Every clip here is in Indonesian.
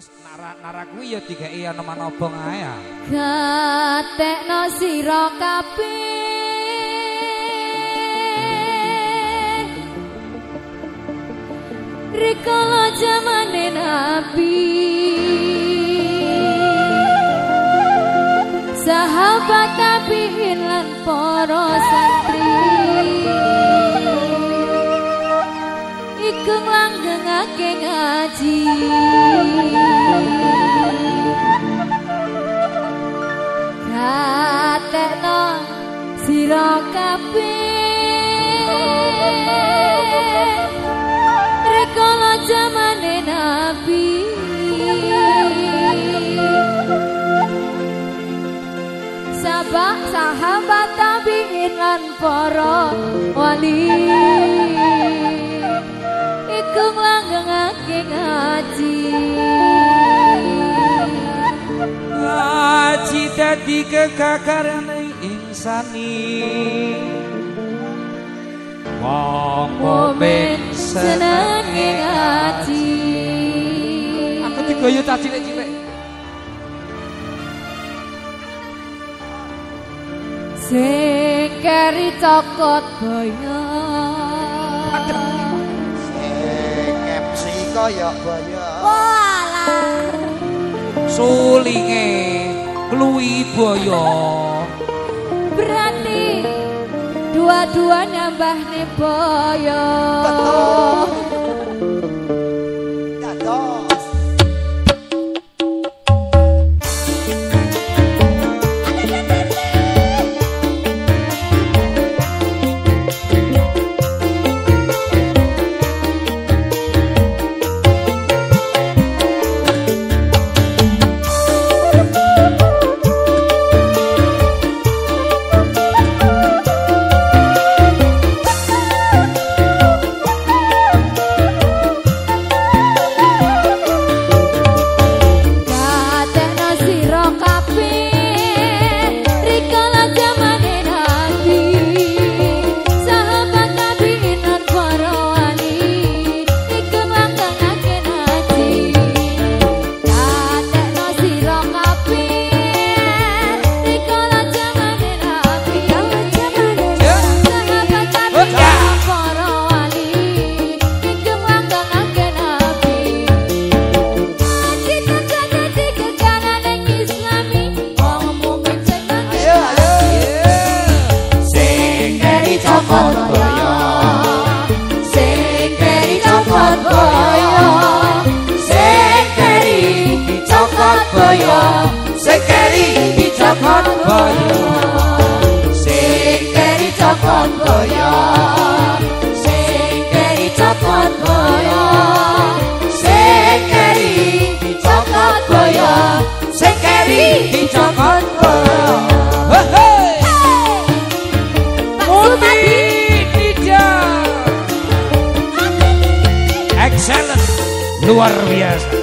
wis nara nara kuwi ya dikeki ana manobong ae ya. Gatekno sira kabeh Rikala jamane nabi Sahabat tabiin lan para langgengake ngaji. Gatekno sira kabeh. Rikala jamane nabi. Sabak sahabat tabiin lan para wali dadi kegagarane insani. Wong mukmin senenge ngaji Aku digoyo ta cilik-cilik. Sing keri cokot boyo Sing MC kaya baya. Walah Sulinge boyo. Berarti Dua-dua nambah nih boyo Betul. Boyo Sing keri boyo Sing keri cokot boyo Sing keri cokot boyo Sing keri boyo Sing keri Dicokot. Excellent. Luar biasa.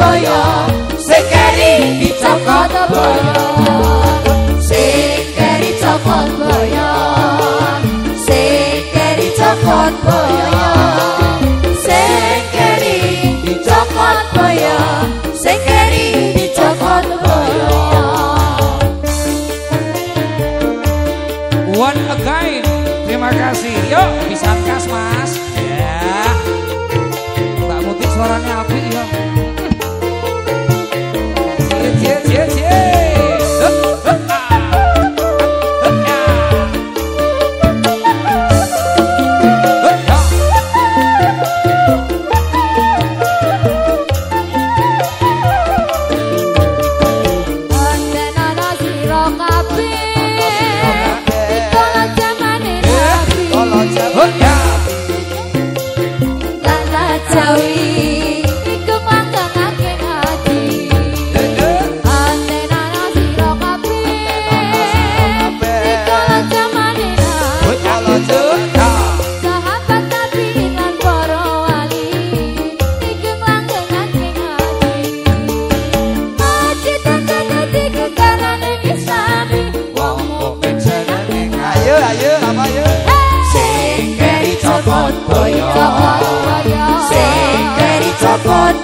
Boyo, sekeri dicokot boyo sekeri cokot boyo sekeri cokot boyo sekeri dicokot boyo sekeri dicokot boyo one again terima kasih. Yuk bisa kas mas. Ya. Mbak Mutik suaranya api ya 姐姐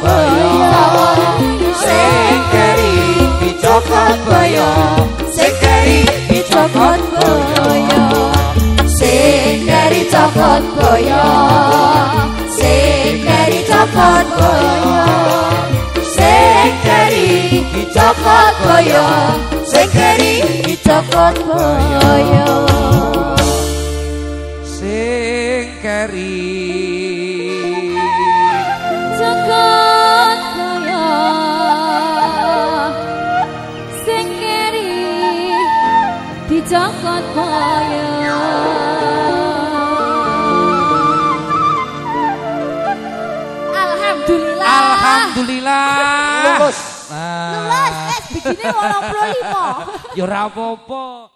boyo Sing keri dicokot boyo. Sing keri dicokot boyo. Sing keri cokot boyo. Sing keri cokot boyo. Sing keri dicokot boyo Sing keri dicokot boyo. Sing keri Alhamdulillah. Lulus Nah, Lulus, eh, begini 85 ya ora apa-apa.